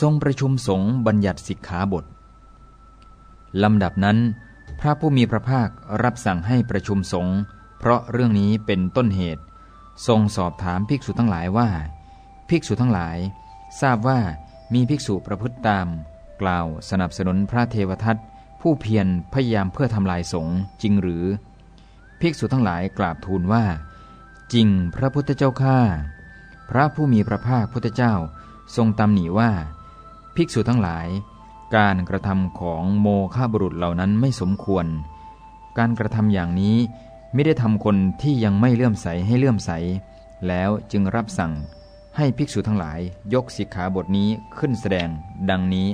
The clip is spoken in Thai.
ทรงประชุมสงฆ์บัญญัติสิกขาบทลำดับนั้น พระผู้มีพระภาครับสั่งให้ประชุมสงฆ์เพราะเรื่องนี้เป็นต้นเหตุ ทรงสอบถามภิกษุทั้งหลายว่า ภิกษุทั้งหลาย ทราบว่ามีภิกษุประพฤติตาม กล่าวสนับสนุนพระเทวทัตผู้เพียรพยายามเพื่อทำลายสงฆ์จริงหรือ ภิกษุทั้งหลายกราบทูลว่า จริงพระพุทธเจ้าข้าพระผู้มีพระภาคพุทธเจ้าทรงตำหนิว่า ภิกษุทั้งหลาย การกระทำของโมฆะบุรุษเหล่านั้นไม่สมควร การกระทำอย่างนี้ไม่ได้ทำคนที่ยังไม่เลื่อมใสให้เลื่อมใส แล้วจึงรับสั่งให้ภิกษุทั้งหลายยกสิกขาบทนี้ขึ้นแสดงดังนี้